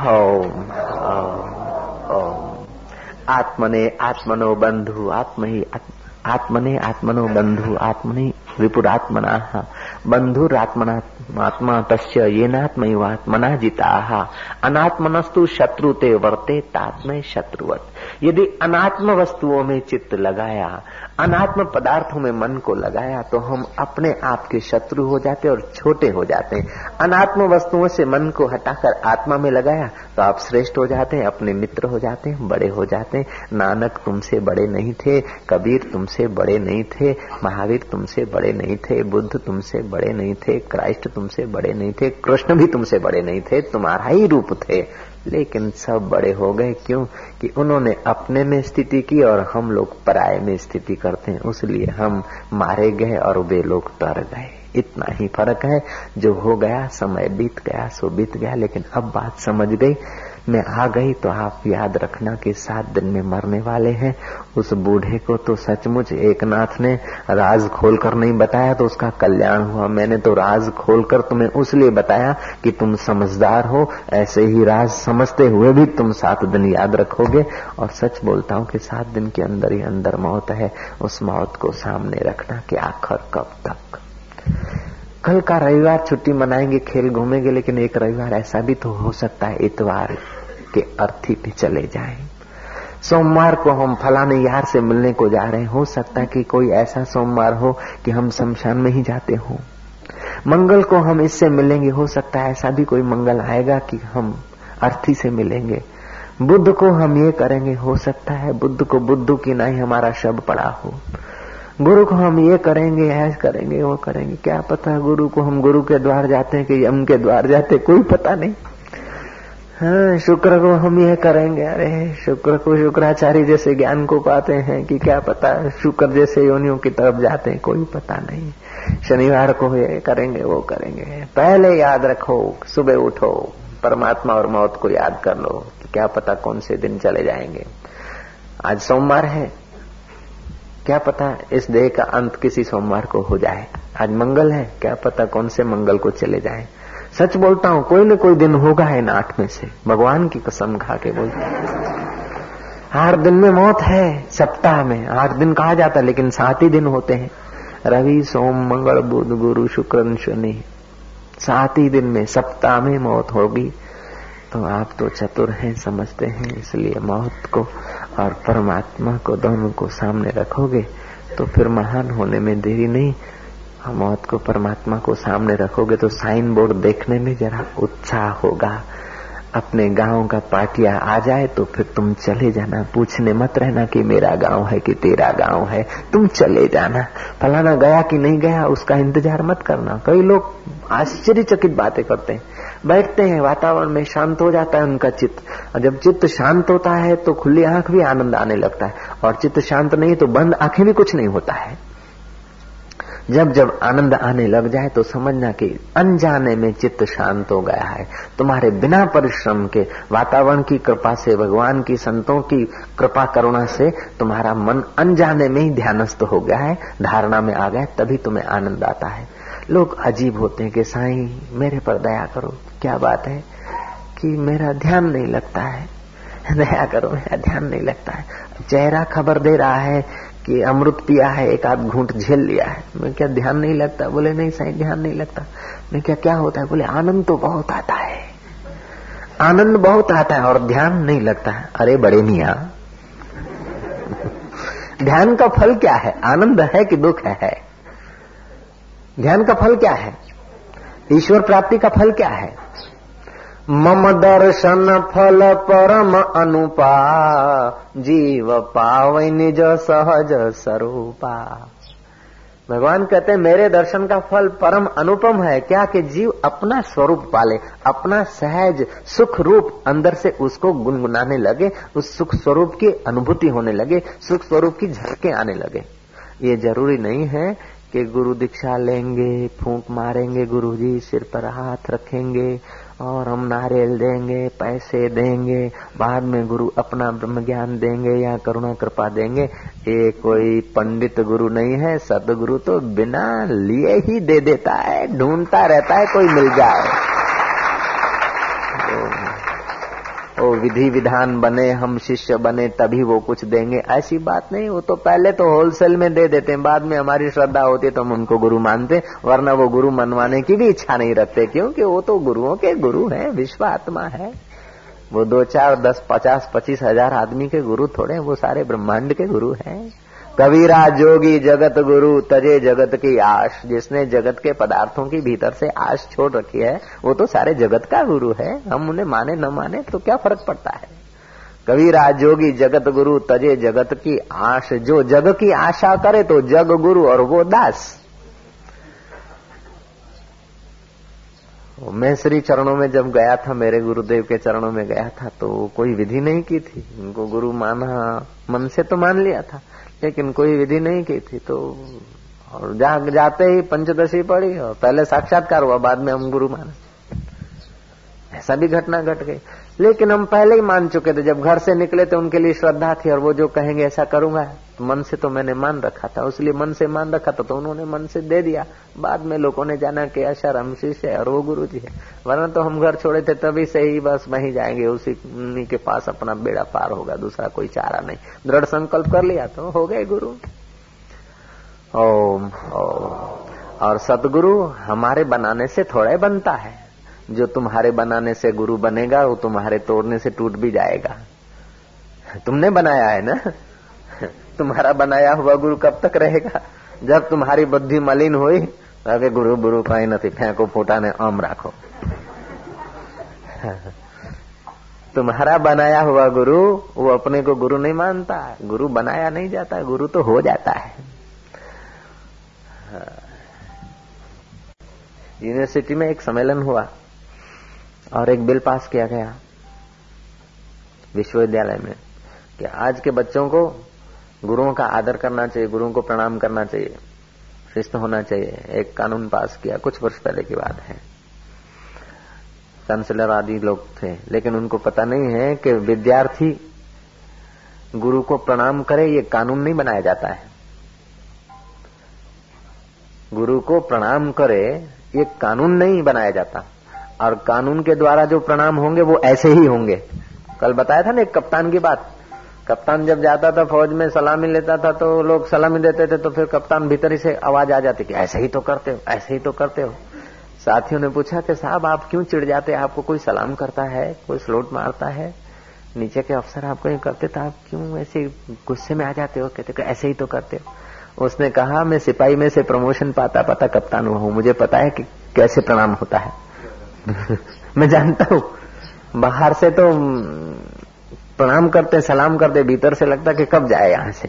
ओम ओम आत्मने आत्मनो बंधु आत्म ही आत्मने आत्मनो बंधु, आत्मनि विपुरात्मना बंधुरात्मना, आत्मा तस्य येनात्मैवात्मना जिता। अनात्मनस्तु शत्रु ते वर्ते तात्मय शत्रुवत। यदि अनात्म वस्तुओं में चित्त लगाया, अनात्म पदार्थों में मन को लगाया तो हम अपने आप के शत्रु हो जाते और छोटे हो जाते हैं। अनात्म वस्तुओं से मन को हटाकर आत्मा में लगाया तो आप श्रेष्ठ हो जाते हैं, अपने मित्र हो जाते हैं, बड़े हो जाते हैं। नानक तुमसे बड़े नहीं थे, कबीर तुमसे बड़े नहीं थे, महावीर तुमसे बड़े नहीं थे, बुद्ध तुमसे बड़े नहीं थे, क्राइस्ट तुमसे बड़े नहीं थे, कृष्ण भी तुमसे बड़े नहीं थे, तुम्हारा ही रूप थे। लेकिन सब बड़े हो गए क्यों? कि उन्होंने अपने में स्थिति की और हम लोग पराये में स्थिति करते हैं। उसलिए हम मारे गए और वे लोग तर गए। इतना ही फ़र्क है। जो हो गया, समय बीत गया, सो बीत गया। लेकिन अब बात समझ गई। मैं आ गई तो आप याद रखना कि सात दिन में मरने वाले हैं। उस बूढ़े को तो सचमुच एक नाथ ने राज खोलकर नहीं बताया तो उसका कल्याण हुआ। मैंने तो राज खोलकर तुम्हें उसलिए बताया कि तुम समझदार हो। ऐसे ही राज समझते हुए भी तुम सात दिन याद रखोगे। और सच बोलता हूँ कि सात दिन के अंदर ही अंदर मौत है। उस मौत को सामने रखना कि आखिर कब तक। कल का रविवार छुट्टी मनाएँगे, खेल घूमेंगे, लेकिन एक रविवार ऐसा भी तो हो सकता है, इतवार के अर्थी पे चले जाएँ। सोमवार को हम फलाने यार से मिलने को जा रहे हैं। हो सकता है कि कोई ऐसा सोमवार हो कि हम शमशान में ही जाते हो। मंगल को हम इससे मिलेंगे। हो सकता है ऐसा भी कोई मंगल आएगा कि हम अर्थी से मिलेंगे। बुद्ध को हम ये करेंगे। हो सकता है बुद्ध को बुद्ध की ना ही हमारा शब्द पड़ा हो। गुरु को हम ये करेंगे ऐसा करेंगे, वो करेंगे। क्या पता गुरु को हम गुरु के द्वार जाते हैं कि यम के द्वार जाते कोई पता नहीं। हाँ शुक्र को हम ये करेंगे, अरे शुक्र को शुक्राचार्य जैसे ज्ञान को पाते हैं कि क्या पता शुक्र जैसे योनियों की तरफ़ जाते हैं, कोई पता नहीं। शनिवार को ये करेंगे, वो करेंगे। पहले याद रखो, सुबह उठो, परमात्मा और मौत को याद कर लो कि क्या पता कौन से दिन चले जाएँगे। आज सोमवार है क्या पता इस देह का अंत किसी सोमवार को हो जाए? आज मंगल है, क्या पता कौन से मंगल को चले जाए? सच बोलता हूँ, कोई न कोई दिन होगा इन आठ में से। भगवान की कसम खा के बोलता आठ दिन में मौत है, सप्ताह में। आठ दिन कहा जाता है, लेकिन सात ही दिन होते हैं। रवि, सोम, मंगल, बुध, गुरु, शुक्र, शनि। सात ही दिन में, सप्ताह में मौत होगी। तो आप तो चतुर हैं, समझते हैं, इसलिए मौत को और परमात्मा को दोनों को सामने रखोगे तो फिर महान होने में देरी नहीं। मौत को परमात्मा को सामने रखोगे तो साइन बोर्ड देखने में जरा उत्साह होगा। अपने गाँव का पाटिया आ जाए तो फिर तुम चले जाना। पूछने मत रहना कि मेरा गाँव है कि तेरा गाँव है। तुम चले जाना। फलाना गया कि नहीं गया, उसका इंतज़ार मत करना। कई लोग आश्चर्यचकित बातें करते हैं। बैठते हैं, वातावरण में शांत हो जाता है उनका चित्त। और जब चित्त शांत होता है तो खुली आँख भी आनंद आने लगता है। और चित्त शांत नहीं तो बंद आँखें भी कुछ नहीं होता है। जब जब आनंद आने लग जाए तो समझना कि अनजाने में चित्त शांत हो गया है। तुम्हारे बिना परिश्रम के, वातावरण की कृपा से, भगवान की संतों की कृपा करुणा से, तुम्हारा मन अनजाने में ही ध्यानस्थ हो गया है, धारणा में आ गया तभी तुम्हें आनंद आता है। लोग अजीब होते हैं कि, साईं, मेरे पर दया करो। क्या बात है कि मेरा ध्यान नहीं लगता है? दया करो, मेरा ध्यान नहीं लगता है। चेहरा खबर दे रहा है कि अमृत पिया है, एक आध घूंट झेल लिया है। मैं क्या ध्यान नहीं लगता? बोले, नहीं साईं, ध्यान नहीं लगता। मैं क्या क्या होता है? बोले, आनंद तो बहुत आता है। आनंद बहुत आता है और ध्यान नहीं लगता है। अरे बड़े मिया। ध्यान का फल क्या है? आनंद है कि दुख है? ध्यान का फल क्या है? ईश्वर प्राप्ति का फल क्या है? मम दर्शन फल परम अनुपा, जीव पाव निज सहज स्वरूपा। भगवान कहते हैं, मेरे दर्शन का फल परम अनुपम है, क्या कि जीव अपना स्वरूप पाले, अपना सहज सुख रूप अंदर से उसको गुनगुनाने लगे, उस सुख स्वरूप की अनुभूति होने लगे, सुख स्वरूप की झलके आने लगे। ये ज़रूरी नहीं है कि गुरु दीक्षा लेंगे, फूंक मारेंगे गुरु जी सिर पर हाथ रखेंगे और हम नारियल देंगे, पैसे देंगे, बाद में गुरु अपना ब्रह्म ज्ञान देंगे या करुणा कृपा देंगे। ये कोई पंडित गुरु नहीं है, सदगुरु तो बिना लिए ही दे देता है, ढूंढता रहता है, कोई मिल जाए। वो विधि विधान बने, हम शिष्य बने, तभी वो कुछ देंगे। ऐसी बात नहीं, वो तो पहले तो होलसेल में दे देते हैं, बाद में हमारी श्रद्धा होती है तो हम उनको गुरु मानते वरना वो गुरु मनवाने की भी इच्छा नहीं रखते, क्योंकि वो तो गुरुओं के गुरु हैं, विश्व आत्मा है। वो दो चार, दस, पचास, पच्चीस हज़ार आदमी के गुरु थोड़े वो सारे ब्रह्मांड के गुरु हैं। कबीरा जोगी जगत गुरु, तजे जगत की आश। जिसने जगत के पदार्थों की भीतर से आश छोड़ रखी है, वो तो सारे जगत का गुरु है। हम उन्हें माने न माने तो क्या फ़र्क पड़ता है? कबीरा जोगी जगत गुरु, तजे जगत की आश। जो जग की आशा करे तो जग गुरु और वो दास। मैं श्री चरणों में जब गया था, मेरे गुरुदेव के चरणों में गया था तो कोई विधि नहीं की थी। उनको गुरु माना मन से तो मान लिया था। लेकिन कोई विधि नहीं की थी तो और जा, जाते ही पंचदशी पड़ी और पहले साक्षात्कार हुआ बाद में हम गुरु माने। ऐसा भी घटना घट गई। लेकिन हम पहले ही मान चुके थे, जब घर से निकले तो उनके लिए श्रद्धा थी और वो जो कहेंगे, ऐसा करूँगा तो मन से तो मैंने मान रखा था। उसलिए मन से मान रखा था तो उन्होंने मन से दे दिया। बाद में लोगों ने जाना कि अशर हम शिष्य है और वो गुरु जी है। वरना तो हम घर छोड़े थे, तभी से ही बस वहीं जाएँगे। उसी के पास अपना बेड़ा पार होगा, दूसरा कोई चारा नहीं। दृढ़ संकल्प कर लिया तो हो गए गुरु। ओम और सतगुरु हमारे बनाने से थोड़ा बनता है। जो तुम्हारे बनाने से गुरु बनेगा, वो तुम्हारे तोड़ने से टूट भी जाएगा। तुमने बनाया है ना? तुम्हारा बनाया हुआ गुरु कब तक रहेगा? जब तुम्हारी बुद्धि मलिन हुई गुरु गुरु कहीं नहीं फेंको फूटा ने, आम राखो। तुम्हारा बनाया हुआ गुरु, वो अपने को गुरु नहीं मानता। गुरु बनाया नहीं जाता, गुरु तो हो जाता है। यूनिवर्सिटी में एक सम्मेलन हुआ। और एक बिल पास किया गया विश्वविद्यालय में कि आज के बच्चों को गुरुओं का आदर करना चाहिए, गुरुओं को प्रणाम करना चाहिए, शिस्त होना चाहिए। एक कानून पास किया, कुछ वर्ष पहले की बात है। काउंसिलर आदि लोग थे, लेकिन उनको पता नहीं है कि विद्यार्थी गुरु को प्रणाम करे, ये कानून नहीं बनाया जाता है। गुरु को प्रणाम करे, ये कानून नहीं बनाया जाता। और कानून के द्वारा जो प्रणाम होंगे, वो ऐसे ही होंगे। कल बताया था ना एक कप्तान की बात। कप्तान जब जाता था फौज में, सलामी लेता था तो लोग सलामी देते थे तो फिर कप्तान भीतर ही से आवाज़ आ जाती कि ऐसे ही तो करते हो, ऐसे ही तो करते हो। साथियों ने पूछा कि साहब, आप क्यों चिढ़ जाते आपको कोई सलाम करता है? कोई स्लोट मारता है? नीचे के अफसर आपको ये करते तो आप क्यों ऐसे गुस्से में आ जाते हो? कहते ऐसे ही तो करते हो। उसने कहा, मैं सिपाही में से प्रमोशन पाता पाता कप्तान हुआ हूँ। मुझे पता है कि कैसे प्रणाम होता है। मैं जानता हूँ। बाहर से तो प्रणाम करते, सलाम करते, भीतर से लगता कि कब जाए यहाँ से।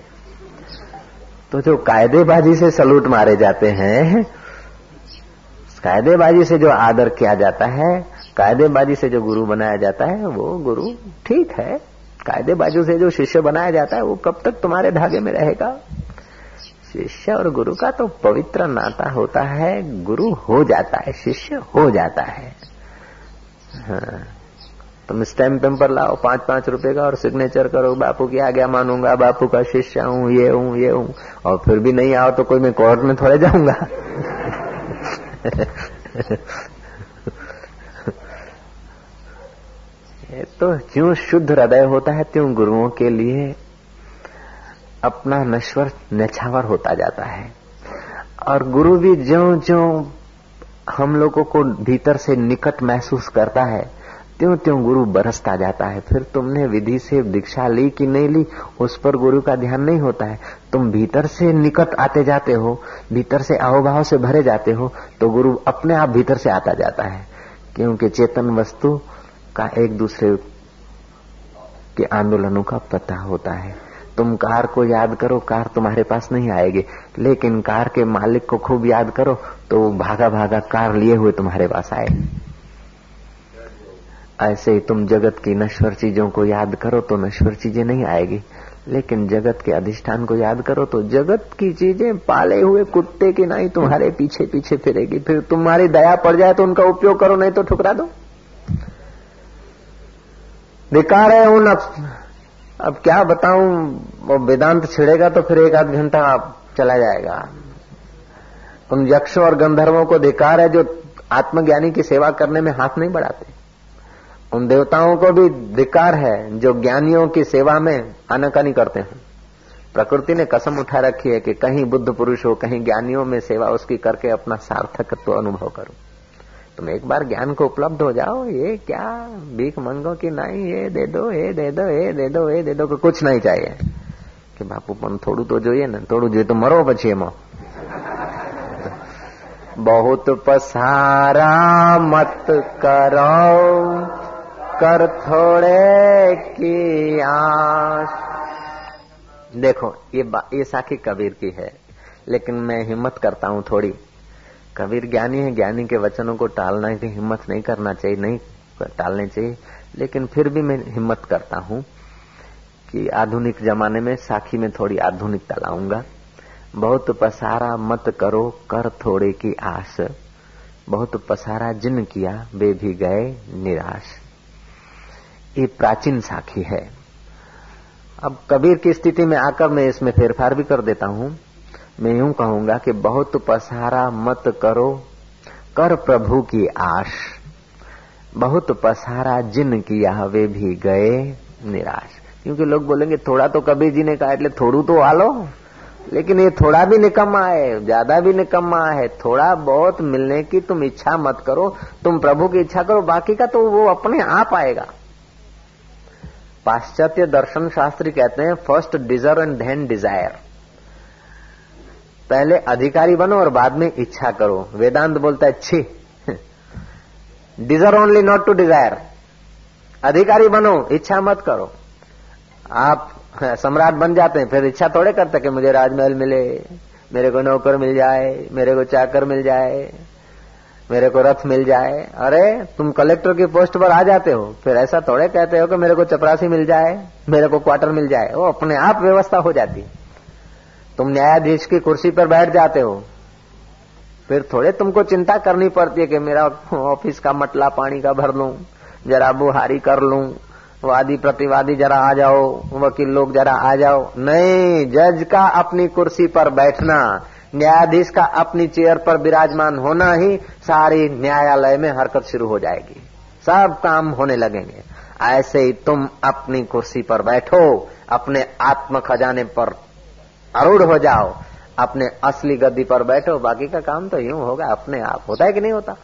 तो जो कायदेबाजी से सलूट मारे जाते हैं, कायदेबाजी से जो आदर किया जाता है, कायदेबाजी से जो गुरु बनाया जाता है, वो गुरु ठीक है। कायदेबाजी से जो शिष्य बनाया जाता है, वो कब तक तुम्हारे धागे में रहेगा? शिष्य और गुरु का तो पवित्र नाता होता है, गुरु हो जाता है, शिष्य हो जाता है। हाँ। तुम स्टैम्प पेपर लाओ पाँच पाँच रुपए का और सिग्नेचर करो, बापू की आज्ञा मानूँगा, बापू का शिष्य हूँ, ये हूँ ये हूँ। और फिर भी नहीं आओ तो कोई मैं कोर्ट में थोड़े जाऊँगा। तो क्यों शुद्ध हृदय होता है, त्यों गुरुओं के लिए अपना नश्वर नछावर होता जाता है। और गुरु भी ज्यो ज्यो हम लोगों को भीतर से निकट महसूस करता है त्यों त्यों गुरु बरसता जाता है। फिर तुमने विधि से दीक्षा ली कि नहीं ली, उस पर गुरु का ध्यान नहीं होता है। तुम भीतर से निकट आते जाते हो, भीतर से अहोभाव से भरे जाते हो तो गुरु अपने आप भीतर से आता जाता है। क्योंकि चेतन वस्तु का एक दूसरे के आंदोलनों का पता होता है। तुम कार को याद करो, कार तुम्हारे पास नहीं आएगी। लेकिन कार के मालिक को खूब याद करो तो वो भागा भागा कार लिए हुए तुम्हारे पास आए। ऐसे ही तुम जगत की नश्वर चीज़ों को याद करो तो नश्वर चीज़ें नहीं आएगी। लेकिन जगत के अधिष्ठान को याद करो तो जगत की चीज़ें पाले हुए कुत्ते की नहीं तुम्हारे पीछे पीछे फिरेगी। फिर तुम्हारी दया पड़ जाए तो उनका उपयोग करो, नहीं तो ठुकरा दो। बेकार है उन अब क्या बताऊँ, वो वेदांत छिड़ेगा तो फिर एक आध घंटा चला जाएगा। उन यक्षों और गंधर्वों को धिकार है जो आत्मज्ञानी की सेवा करने में हाथ नहीं बढ़ाते। उन देवताओं को भी धिकार है जो ज्ञानियों की सेवा में आनाकानी करते हैं। प्रकृति ने कसम उठा रखी है कि कहीं बुद्ध पुरुष हो, कहीं ज्ञानियों में सेवा उसकी करके अपना सार्थकत्व अनुभव करो। तुम एक बार ज्ञान को उपलब्ध हो जाओ ये क्या भीख मंगो कि नहीं ये दे दो ये दे दो ये दे दो ये दे दो कि कुछ नहीं चाहिए कि बापू પણ થોડું તો જોઈએ ને થોડું જોઈએ તો મરો પછી એમાં बहुत पसारा मत करो कर थोड़े की आस देखो ये ये साखी कबीर की है लेकिन मैं हिम्मत करता हूं थोड़ी कबीर ज्ञानी है, ज्ञानी के वचनों को टालना की हिम्मत नहीं करना चाहिए, नहीं टालने चाहिए। लेकिन फिर भी मैं हिम्मत करता हूँ कि आधुनिक जमाने में साखी में थोड़ी आधुनिकता लाऊँगा। बहुत पसारा मत करो कर थोड़े की आस। बहुत पसारा जिन किया, वे भी गए निराश। ये प्राचीन साखी है। अब कबीर की स्थिति में आकर मैं इसमें फेरफार भी कर देता हूँ। मैं यूं कहूंगा कि बहुत पसारा मत करो कर प्रभु की आश बहुत पसारा जिन किया वे भी गए निराश क्योंकि लोग बोलेंगे थोड़ा तो कबीर जी ने कहा એટલે થોડું तो आलो लेकिन ये थोड़ा भी निकम्मा है ज्यादा भी निकम्मा है थोड़ा बहुत मिलने की तुम इच्छा मत करो तुम प्रभु की इच्छा करो बाकी का तो वो अपने आप आएगा पाश्चात्य दर्शन शास्त्री कहते हैं first deserve and then desire पहले अधिकारी बनो और बाद में इच्छा करो। वेदांत बोलता है, छी deserve only not to desire अधिकारी बनो, इच्छा मत करो। आप, सम्राट बन जाते हैं, फिर इच्छा थोड़े करते कि मुझे राजमहल मिले, मेरे को नौकर मिल जाए, मेरे को चाकर मिल जाए, मेरे को रथ मिल जाए। अरे, तुम कलेक्टर की पोस्ट पर आ जाते हो, फिर ऐसा थोड़े कहते हो कि मेरे को चपरासी मिल जाए, मेरे को क्वार्टर मिल जाए, वो अपने आप व्यवस्था हो जाती तुम न्यायाधीश की कुर्सी पर बैठ जाते हो। फिर थोड़े तुमको चिंता करनी पड़ती है कि मेरा ऑफ़िस का मटला पानी का भर लूँ, जरा बुहारी कर लूँ, वादी प्रतिवादी जरा आ जाओ, वकील लोग जरा आ जाओ। नहीं, जज का अपनी कुर्सी पर बैठना, न्यायाधीश का अपनी चेयर पर विराजमान होना ही सारी न्यायालय में हरकत शुरू हो जाएगी। सब काम होने लगेंगे। ऐसे ही तुम अपनी कुर्सी पर बैठो, अपने आत्म खजाने पर अरूढ़ हो जाओ। अपने असली गद्दी पर बैठो बाकी का काम तो यूँ होगा अपने आप होता है कि नहीं होता?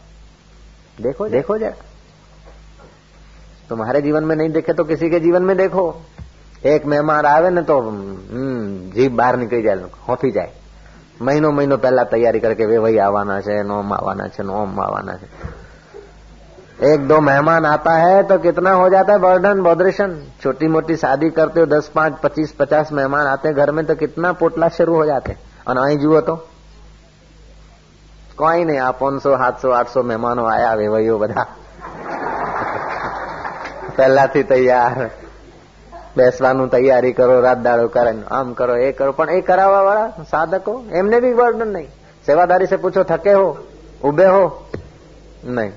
देखो देखो जरा। तुम्हारे जीवन में नहीं देखे तो किसी के जीवन में देखो। एक मेहमान आवे ना तो हम्म, जीप बाहर निकल जाए होती जाए। महीनों महीनों पहला तैयारी करके वे ભાઈ आवाना છે ઓમ આવવાના છે ઓમ આવવાના છે एक दो मेहमान आता है तो कितना हो जाता है बर्डन बॉदरेशन छोटी मोटी शादी करते हो दस पांच पच्चीस पचास मेहमान आते हैं घर में तो कितना पोटला शुरू हो जाते और અહીં જુઓ તો કોઈ નહીં આ પાંચસો સાતસો આઠસો મહેમાનો આયા વેવાઈઓ બધા પહેલાથી તૈયાર બેસવાનું તૈયારી કરો રાત દાડો કરે આમ કરો એ કરો પણ એ કરાવવા વાળા સાધકો એમને भी वर्णन नहीं सेवादारी से पूछो थके हो उबे हो नहीं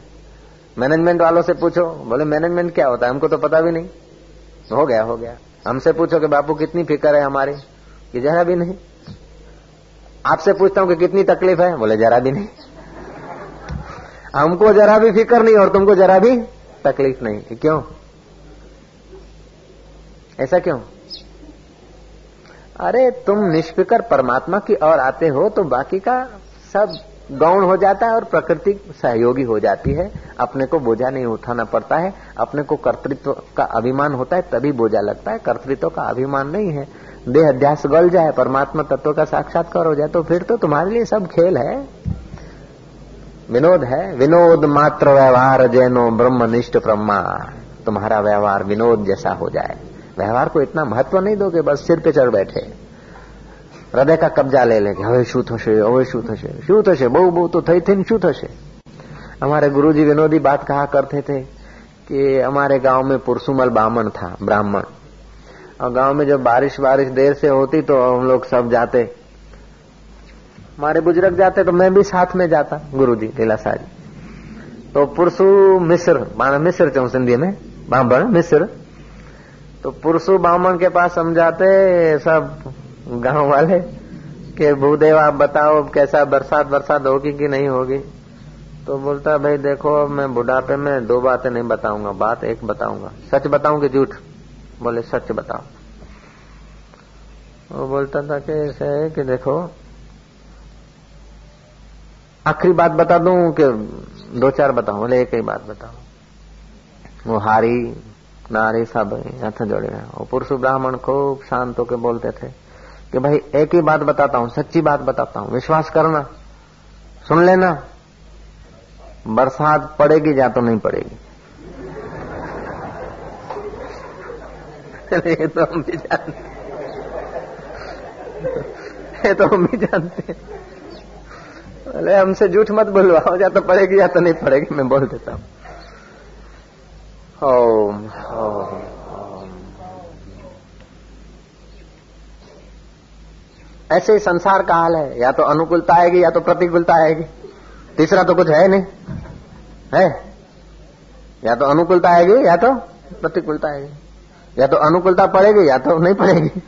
मैनेजमेंट वालों से पूछो, बोले, मैनेजमेंट क्या होता है? हमको तो पता भी नहीं। हो गया हो गया। हमसे पूछो कि बापू, कितनी फ़िक्र है हमारी? कि जरा भी नहीं। आपसे पूछता हूँ कि कितनी तकलीफ़ है? बोले, जरा भी नहीं। हमको जरा भी फ़िक्र नहीं और तुमको जरा भी तकलीफ़ नहीं। क्यों? ऐसा क्यों? अरे, तुम निष्फिकर परमात्मा की ओर आते हो तो बाकी का सब गौण हो जाता है और प्रकृति सहयोगी हो जाती है। अपने को बोझा नहीं उठाना पड़ता है। अपने को कर्तृत्व का अभिमान होता है, तभी बोझा लगता है। कर्तृत्व का अभिमान नहीं है। देह अध्यास गल जाए, परमात्मा तत्व का साक्षात्कार हो जाए तो फिर तो तुम्हारे लिए सब खेल है। विनोद है। विनोद मात्र व्यवहार जैनो ब्रह्मनिष्ठ ब्रह्मा। तुम्हारा व्यवहार विनोद जैसा हो जाए। व्यवहार को इतना महत्व नहीं दोगे, बस सिर पे चढ़ बैठे। હૃદય કા કબજા લે લે કે હવે શું થશે હવે શું થશે શું થશે બહુ બહુ તો થઈ થઈને શું થશે हमारे गुरुजी विनोदी बात कहा करते थे कि हमारे गांव में पुरसुमल बामन था ब्राह्मण और गांव में जब बारिश बारिश देर से होती तो हम लोग सब जाते हमारे बुजुर्ग जाते तो मैं भी साथ में जाता गुरुजी लीला साजी तो पुरसु मिस्र माना मिस्र चौ सिंधी में बामण मिस्र तो पुरुषु बामन के पास समझाते सब गाँव वाले कि भूदेव, आप बताओ कैसा बरसात बरसात होगी कि नहीं होगी? तो बोलता, भाई देखो, मैं बुढ़ापे में दो बातें नहीं बताऊँगा, बात एक बताऊँगा। सच बताऊँ कि झूठ? बोले, सच बताओ। वो बोलता था कि ऐसा है कि देखो, आखिरी बात बता दूँ कि दो चार बताऊँ, बोले, एक ही बात बताओ वो हारी, नारी सब हाथ जोड़े वो पुरुष ब्राह्मण खूब शांत होकर बोलते थे। कि भाई, एक ही बात बताता हूँ, सच्ची बात बताता हूँ। विश्वास करना, सुन लेना। बरसात पड़ेगी, या तो नहीं पड़ेगी। ये तो हम भी जानते ये तो हम भी जानते बोले हमसे झूठ मत बुलवाओ, या तो पड़ेगी या तो नहीं पड़ेगी, मैं बोल देता हूँ। ओम ओम। ऐसे ही संसार का हाल है। या तो अनुकूलता आएगी, या तो प्रतिकूलता आएगी। तीसरा तो कुछ है नहीं। है? या तो अनुकूलता आएगी, या तो प्रतिकूलता आएगी। या तो अनुकूलता पड़ेगी, या तो नहीं पड़ेगी।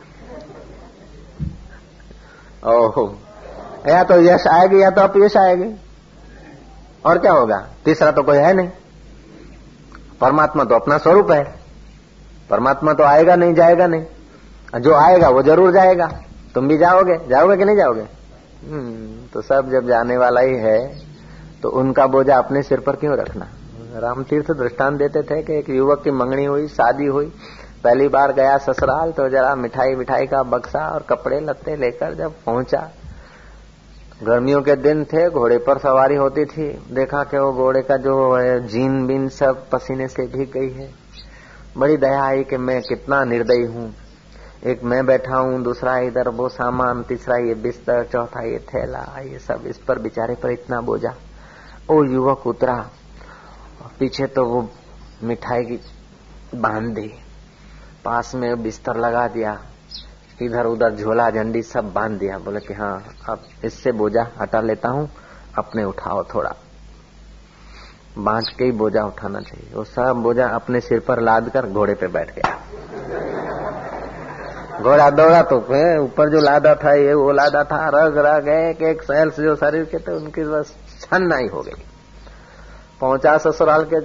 ओहो। या तो यश आएगी, या तो अपयश आएगी। और क्या होगा? तीसरा तो कोई है नहीं। परमात्मा तो अपना स्वरूप है। परमात्मा तो आएगा नहीं, जाएगा नहीं। जो आएगा, वो ज़रूर जाएगा। तुम भी जाओगे? जाओगे कि नहीं जाओगे? हम्म, तो सब जब जाने वाला ही है तो उनका बोझा अपने सिर पर क्यों रखना? राम तीर्थ दृष्टांत देते थे कि एक युवक की मंगनी हुई शादी हुई पहली बार गया ससुराल तो जरा मिठाई मिठाई का बक्सा और कपड़े लत्ते लेकर जब पहुँचा गर्मियों के दिन थे घोड़े पर सवारी होती थी देखा कि वो घोड़े का जो है जीन बीन सब पसीने से भीग गई है। बड़ी दया आई कि मैं कितना निर्दयी हूँ। एक मैं बैठा हूँ, दूसरा इधर, वो सामान, तीसरा ये बिस्तर, चौथा ये थैला, ये सब इस पर बेचारे पर इतना बोझा। वो युवक उतरा पीछे तो वो मिठाई की बाँध दी पास में बिस्तर लगा दिया, इधर उधर झोला झंडी सब बाँध दिया, बोले कि हाँ अब इससे बोझा हटा लेता हूँ, अपने उठाओ थोड़ा। बांट के ही बोझा उठाना चाहिए। वो सब बोझा अपने सिर पर लाद कर घोड़े पे बैठ गया। घोड़ा दौड़ा तो ऊपर जो लादा था ये वो लादा था रग रग एक एक सेल्स जो शरीर के थे उनकी बस छन्ना ही हो गई पहुंचा ससुराल के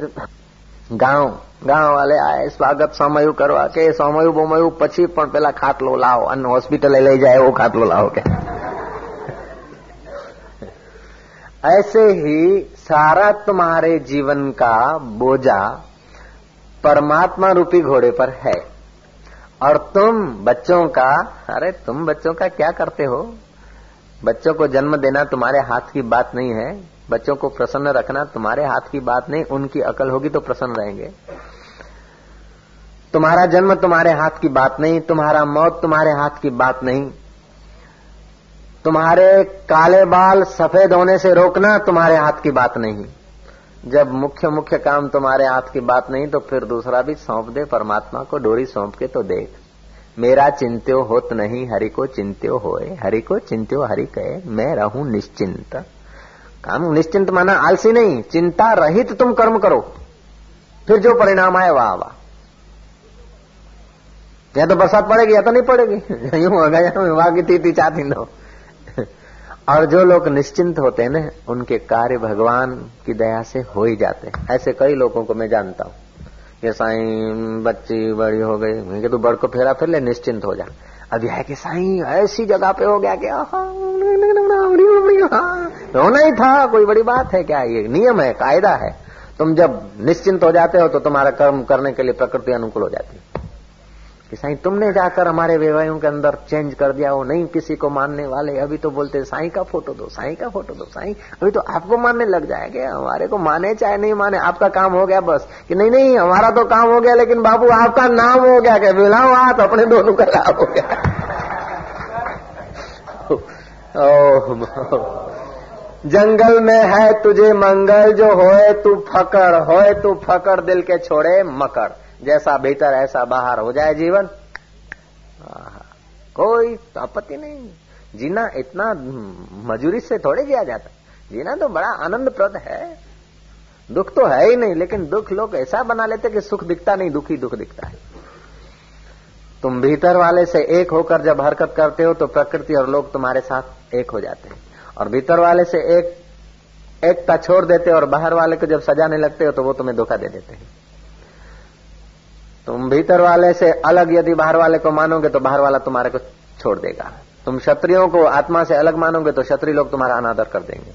ગાઉ ગાઉ વાલે આય સ્વાગત સમયુ કરવા કે સમયુ બોમયુ પછી પણ પેલા ખાટલો લાવો અને હોસ્પિટલે લઈ જાય એવો ખાટલો લાવો કે ऐसे ही सारा तुम्हारे जीवन का बोझा परमात्मा रूपी घोड़े पर है और तुम बच्चों का, अरे तुम बच्चों का क्या करते हो? बच्चों को जन्म देना तुम्हारे हाथ की बात नहीं है। बच्चों को प्रसन्न रखना तुम्हारे हाथ की बात नहीं, उनकी अकल होगी तो प्रसन्न रहेंगे। तुम्हारा जन्म तुम्हारे हाथ की बात नहीं, तुम्हारा मौत तुम्हारे हाथ की बात नहीं। तुम्हारे काले बाल सफ़ेद होने से रोकना तुम्हारे हाथ की बात नहीं। जब मुख्य मुख्य काम तुम्हारे हाथ की बात नहीं तो फिर दूसरा भी सौंप दे, परमात्मा को डोरी सौंप के तो देख। मेरा चिंत्यो होत नहीं, हरि को चिंत्यो होए। हरि को चिंत्यो, हरि कहे, मैं रहूँ निश्चिंत। काम निश्चिंत माना आलसी नहीं, चिंता रहित तुम कर्म करो। फिर जो परिणाम आए, वाह वाह। या तो बरसात पड़ेगी, या तो नहीं पड़ेगी। यूँ होगा या वहाँ की तीती चाहती दो और जो लोग निश्चिंत होते हैं ना, उनके कार्य भगवान की दया से हो ही जाते हैं। ऐसे कई लोगों को मैं जानता हूँ। ये साई, बच्ची बड़ी हो गई, मैं तू बड़ को फेरा फिर ले, निश्चिंत हो जा। अब यह कि साई, ऐसी जगह पे हो गया कि होना ही था, कोई बड़ी बात है क्या? ये नियम है, कायदा है। तुम जब निश्चिंत हो जाते हो तो तुम्हारा कर्म करने के लिए प्रकृति अनुकूल हो जाती है। कि साईं, तुमने जाकर हमारे व्यवहारों के अंदर चेंज कर दिया, वो नहीं किसी को मानने वाले। अभी तो बोलते साईं का फ़ोटो दो, साईं का फ़ोटो दो, साईं, अभी तो आपको मानने लग जाएँगे। हमारे को माने चाहे नहीं माने, आपका काम हो गया बस। कि नहीं नहीं, हमारा तो काम हो गया, लेकिन बाबू, आपका नाम हो गया क्या मिलाओ आप, अपने दोनों का लाभ हो गया। जंगल में है तुझे मंगल, जो होए तू फकर, होए तू फकर, दिल के छोड़े मकर। जैसा भीतर ऐसा बाहर हो जाए जीवन। कोई आपत्ति नहीं। जीना इतना मजूरी से थोड़े जिया जाता जीना तो बड़ा आनंदप्रद है। दुख तो है ही नहीं, लेकिन दुख लोग ऐसा बना लेते कि सुख दिखता नहीं, दुखी दुख दिखता है। तुम भीतर वाले से एक होकर जब हरकत करते हो तो प्रकृति और लोग तुम्हारे साथ एक हो जाते हैं। और भीतर वाले से एक, एकता छोड़ देते और बाहर वाले को जब सजाने लगते हो तो वो तुम्हें धोखा दे देते हैं। तुम भीतर वाले से अलग यदि बाहर वाले को मानोगे तो बाहर वाला तुम्हारे को छोड़ देगा। तुम क्षत्रियों को आत्मा से अलग मानोगे तो क्षत्रिय लोग तुम्हारा अनादर कर देंगे।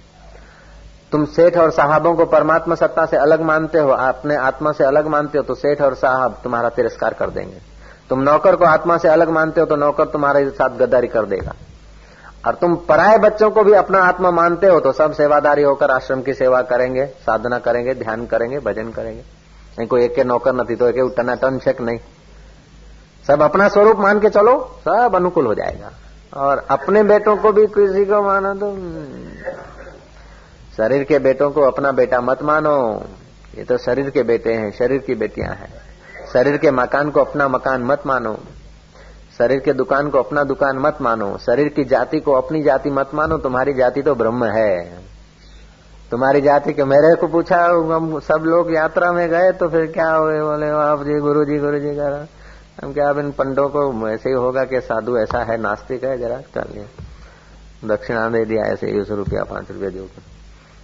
तुम सेठ और साहबों को परमात्मा सत्ता से अलग मानते हो, अपने आत्मा से अलग मानते हो तो सेठ और साहब तुम्हारा तिरस्कार कर देंगे। तुम नौकर को आत्मा से अलग मानते हो तो नौकर तुम्हारे साथ गद्दारी कर देगा। और तुम पराये बच्चों को भी अपना आत्मा मानते हो तो सब सेवादारी होकर आश्रम की सेवा करेंगे, साधना करेंगे, ध्यान करेंगे, भजन करेंगे। नहीं, कोई एक के नौकर नहीं तो एक टना टन शेक नहीं। सब अपना स्वरूप मान के चलो, सब अनुकूल हो जाएगा। और अपने बेटों को भी किसी को मानो तो शरीर के बेटों को अपना बेटा मत मानो। ये तो शरीर के बेटे हैं, शरीर की बेटियाँ हैं। शरीर के मकान को अपना मकान मत मानो। शरीर के दुकान को अपना दुकान मत मानो। शरीर की जाति को अपनी जाति मत मानो। तुम्हारी जाति तो ब्रह्म है। तुम्हारी जाति के मेरे को पूछा, हम सब लोग यात्रा में गए तो फिर क्या हुए? बोले, आप जी गुरु जी गुरु जी कह रहा हम क्या, अब इन पंडों को ऐसे ही होगा कि साधु ऐसा है, नास्तिक है? जरा कर लिया दक्षिणा दे दिया ऐसे सौ रुपया पाँच रुपया जो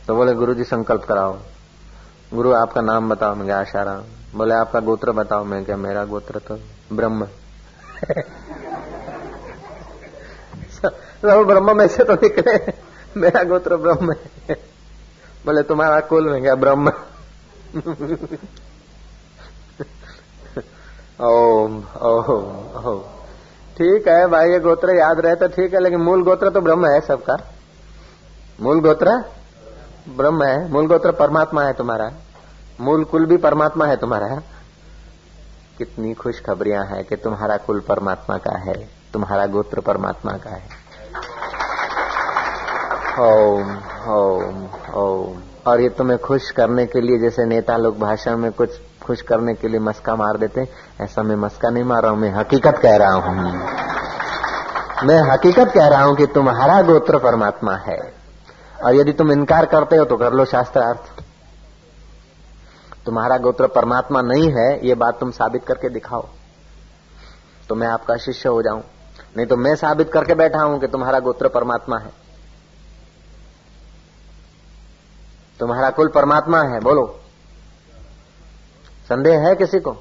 तो बोले गुरु जी संकल्प कराओ। गुरु, आपका नाम बताओ, मैं क्या आशाराम बोले, आपका गोत्र बताओ, मैं क्या, मेरा गोत्र तो ब्रह्म ब्रह्म में से तो निकले। मेरा गोत्र ब्रह्म है। बोले तुम्हारा कुल में क्या ब्रह्म ओम ओम ओम ठीक है भाई ये गोत्र याद रहे तो ठीक है लेकिन मूल गोत्र तो ब्रह्म है सबका मूल गोत्र ब्रह्म है मूल गोत्र परमात्मा है तुम्हारा मूल कुल भी परमात्मा है तुम्हारा कितनी खुशखबरियाँ हैं कि तुम्हारा कुल परमात्मा का है तुम्हारा गोत्र परमात्मा का है ओम ओम ओम। और ये तुम्हें खुश करने के लिए, जैसे नेता लोग भाषण में कुछ खुश करने के लिए मस्का मार देते ऐसा मैं मस्का नहीं मार रहा हूँ, मैं हकीकत कह रहा हूँ। मैं हकीकत कह रहा हूँ कि तुम्हारा गोत्र परमात्मा है। और यदि तुम इनकार करते हो तो कर लो शास्त्रार्थ। तुम्हारा गोत्र परमात्मा नहीं है, ये बात तुम साबित करके दिखाओ। तो मैं आपका शिष्य हो जाऊँ। नहीं तो मैं साबित करके बैठा हूँ कि तुम्हारा गोत्र परमात्मा है। तुम्हारा कुल परमात्मा है, बोलो। संदेह है किसी को?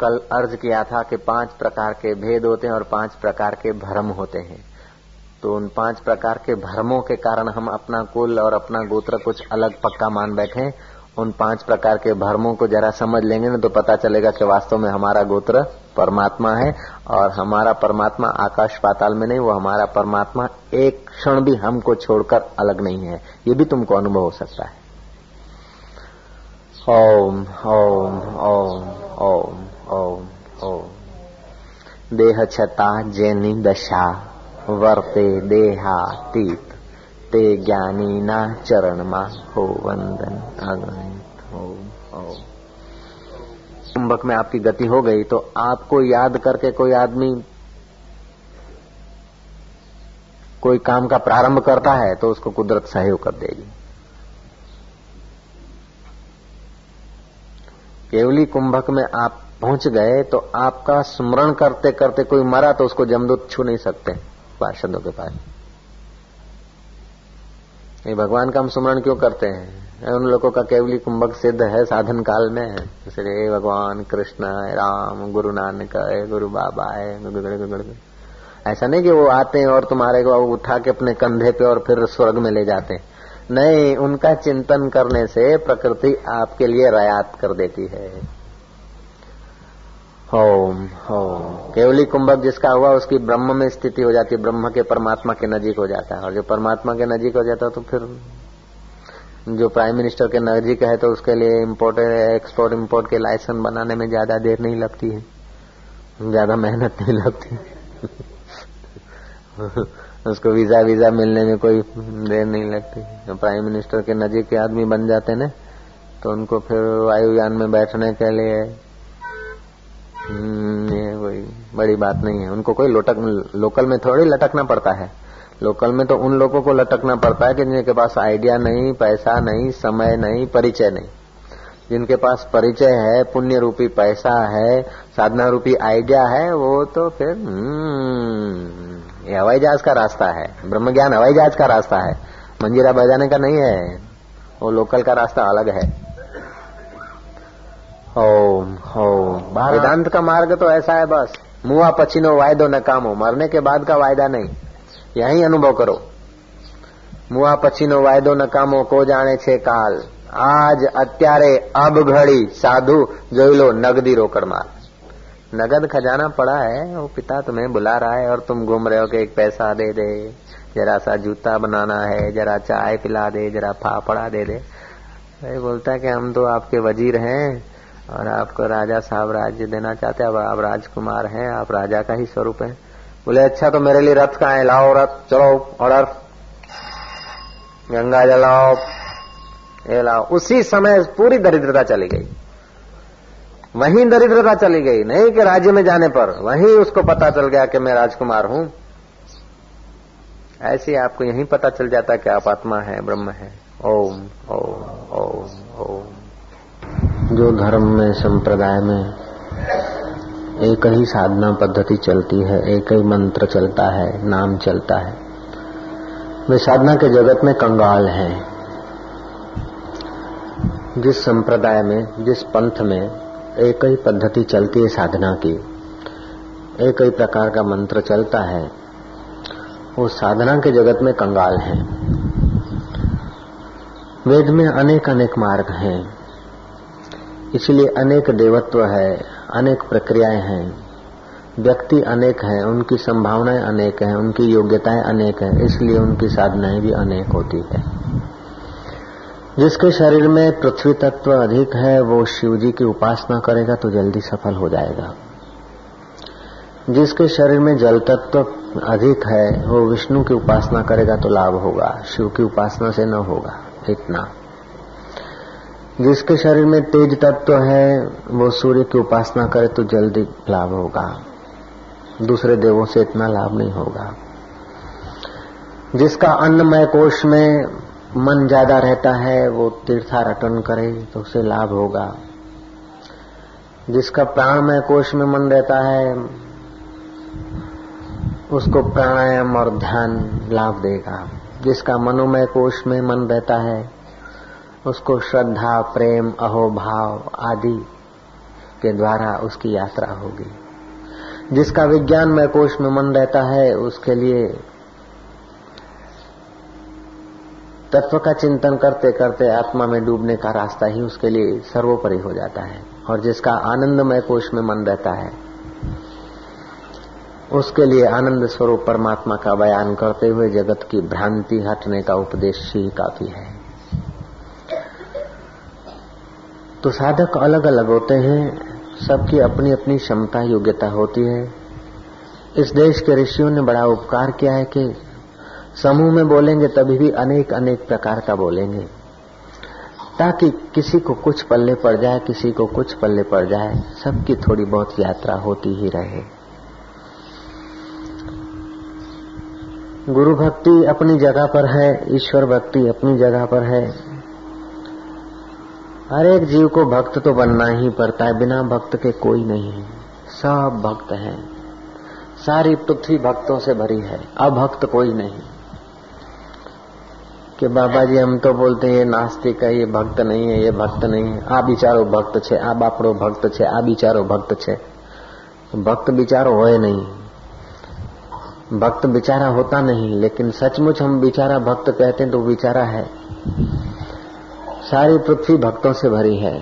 कल अर्ज़ किया था कि पाँच प्रकार के भेद होते हैं और पाँच प्रकार के भ्रम होते हैं। तो उन पाँच प्रकार के भ्रमों के कारण हम अपना कुल और अपना गोत्र कुछ अलग पक्का मान बैठे उन पाँच प्रकार के भ्रमों को जरा समझ लेंगे ना तो पता चलेगा कि वास्तव में हमारा गोत्र परमात्मा है और हमारा परमात्मा आकाश पाताल में नहीं, वो हमारा परमात्मा एक क्षण भी हमको छोड़कर अलग नहीं है। ये भी तुमको अनुभव हो सकता है। ओम ओम ओम ओम ओम ओम। देह छता जैनी दशा, वर्ते देहातीत, ते ज्ञानी ना चरण मा हो वंदन अगणित। ओम ओम। चुंबक में आपकी गति हो गई तो आपको याद करके कोई आदमी कोई काम का प्रारंभ करता है तो उसको कुदरत सहयोग कर देगी। केवली कुंभक में आप पहुँच गए तो आपका स्मरण करते करते कोई मरा तो उसको जमदूत छू नहीं सकते पार्षदों के पास। ये भगवान का हम सुमरण क्यों करते हैं? उन लोगों का केवली कुंभक सिद्ध है, साधन काल में इसलिए भगवान, कृष्ण राम, गुरु नानक, है गुरु बाबा, है ऐसा नहीं कि वो आते हैं और तुम्हारे को उठा के अपने कंधे पे और फिर स्वर्ग में ले जाते हैं। नहीं, उनका चिंतन करने से प्रकृति आपके लिए रयात कर देती है। ओम ओम। केवली कुंभक जिसका हुआ, उसकी ब्रह्म में स्थिति हो जाती है। ब्रह्म के परमात्मा के नजीक हो जाता है। और जो परमात्मा के नजीक हो जाता है तो फिर जो प्राइम मिनिस्टर के नजीक है तो उसके लिए इम्पोर्ट एक्सपोर्ट इम्पोर्ट के लाइसेंस बनाने में ज़्यादा देर नहीं लगती है। ज़्यादा मेहनत नहीं लगती। उसको वीज़ा वीज़ा मिलने में कोई देर नहीं लगती। प्राइम मिनिस्टर के नजीक के आदमी बन जाते ना तो उनको फिर वायुयान में बैठने के लिए ये कोई बड़ी बात नहीं है। उनको कोई लोटक लोकल में थोड़ी लटकना पड़ता है। लोकल में तो उन लोगों को लटकना पड़ता है कि जिनके पास आइडिया नहीं पैसा नहीं समय नहीं परिचय नहीं। जिनके पास परिचय है पुण्य रूपी पैसा है साधना रूपी आइडिया है वो तो फिर हम्म, ये हवाई जहाज़ का रास्ता है। ब्रह्म ज्ञान हवाई जहाज़ का रास्ता है। मंजीरा बजाने का नहीं है। वो लोकल का रास्ता अलग है। ओम ओम वेदांत का मार्ग तो ऐसा है बस मुआ पछीनो वायदो न कामो मरने के बाद का वायदा नहीं यही अनुभव करो मुआ पछीनो वायदो न कामो को जाने छे काल आज અત્યારે अब घड़ी साधु जो लो नगदी रोकड़ मार नगद खजाना पड़ा है वो पिता तुम्हें बुला रहा है और तुम घूम रहे हो कि एक पैसा दे दे जरा सा जूता बनाना है जरा चाय पिला दे जरा फाफड़ा दे दे अरे बोलता है कि हम तो आपके वजीर हैं और आपको राजा साहब राज्य देना चाहते अब आप राजकुमार हैं, आप राजा का ही स्वरूप है। बोले अच्छा तो मेरे लिए रथ का है? लाओ रथ, चलो, ऑर्डर। गंगा जलाओ ये लाओ। उसी समय पूरी दरिद्रता चली गई। वहीं दरिद्रता चली गई, नहीं कि राज्य में जाने पर। वहीं उसको पता चल गया कि मैं राजकुमार हूँ। ऐसे आपको यहीं पता चल जाता कि आप आत्मा है, ब्रह्म है। ओम ओम ओम ओम। जो धर्म में, संप्रदाय में एक ही साधना पद्धति चलती है, एक ही मंत्र चलता है, नाम चलता है। वे साधना के जगत में कंगाल हैं। जिस संप्रदाय में, जिस पंथ में एक ही पद्धति चलती है साधना की, एक ही प्रकार का मंत्र चलता है, वो साधना के जगत में कंगाल है। वेद में अनेक अनेक मार्ग हैं। इसलिए अनेक देवत्व है, अनेक प्रक्रियाएँ हैं। व्यक्ति अनेक हैं, उनकी संभावनाएँ अनेक हैं, उनकी योग्यताएँ अनेक हैं, इसलिए उनकी साधनाएँ भी अनेक होती है। जिसके शरीर में पृथ्वी तत्व अधिक है, वो शिव जी की उपासना करेगा तो जल्दी सफल हो जाएगा। जिसके शरीर में जल तत्व अधिक है, वो विष्णु की उपासना करेगा तो लाभ होगा, शिव की उपासना से न होगा, इतना। जिसके शरीर में तेज तत्व है, वो सूर्य की उपासना करे तो जल्दी लाभ होगा। दूसरे देवों से इतना लाभ नहीं होगा। जिसका अन्नमय कोष में मन ज़्यादा रहता है, वो तीर्थाटन करे तो उसे लाभ होगा। जिसका प्राणमय कोष में मन रहता है, उसको प्राणायाम और ध्यान लाभ देगा। जिसका मनोमय कोष में मन रहता है उसको श्रद्धा, प्रेम, अहोभाव आदि के द्वारा उसकी यात्रा होगी। जिसका विज्ञानमय कोष में मन रहता है, उसके लिए तत्व का चिंतन करते करते आत्मा में डूबने का रास्ता ही उसके लिए सर्वोपरि हो जाता है, और जिसका आनंदमय कोष में मन रहता है, उसके लिए आनंद स्वरूप परमात्मा का बयान करते हुए जगत की भ्रांति हटने का उपदेश ही काफ़ी है। तो साधक अलग अलग होते हैं। सबकी अपनी अपनी क्षमता, योग्यता होती है। इस देश के ऋषियों ने बड़ा उपकार किया है कि समूह में बोलेंगे तभी भी अनेक अनेक प्रकार का बोलेंगे। ताकि किसी को कुछ पल्ले पड़ जाए, किसी को कुछ पल्ले पड़ जाए, सबकी थोड़ी बहुत यात्रा होती ही रहे। गुरु भक्ति अपनी जगह पर है, ईश्वर भक्ति अपनी जगह पर है। हर एक जीव को भक्त तो बनना ही पड़ता है, बिना भक्त के कोई नहीं है। सब भक्त हैं। सारी पृथ्वी भक्तों से भरी है। अभक्त कोई नहीं। कि बाबा जी, हम तो बोलते हैं, ये नास्तिक है, ये भक्त नहीं है, ये भक्त नहीं है। आ बिचारो भक्त छे आ बापड़ो भक्त छे आ बिचारो भक्त छे। भक्त बिचारो होए नहीं। भक्त बिचारा होता नहीं, लेकिन सचमुच हम बिचारा भक्त कहते हैं तो बिचारा है। सारी पृथ्वी भक्तों से भरी है।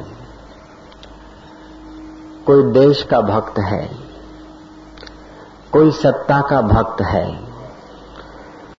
कोई देश का भक्त है, कोई सत्ता का भक्त है।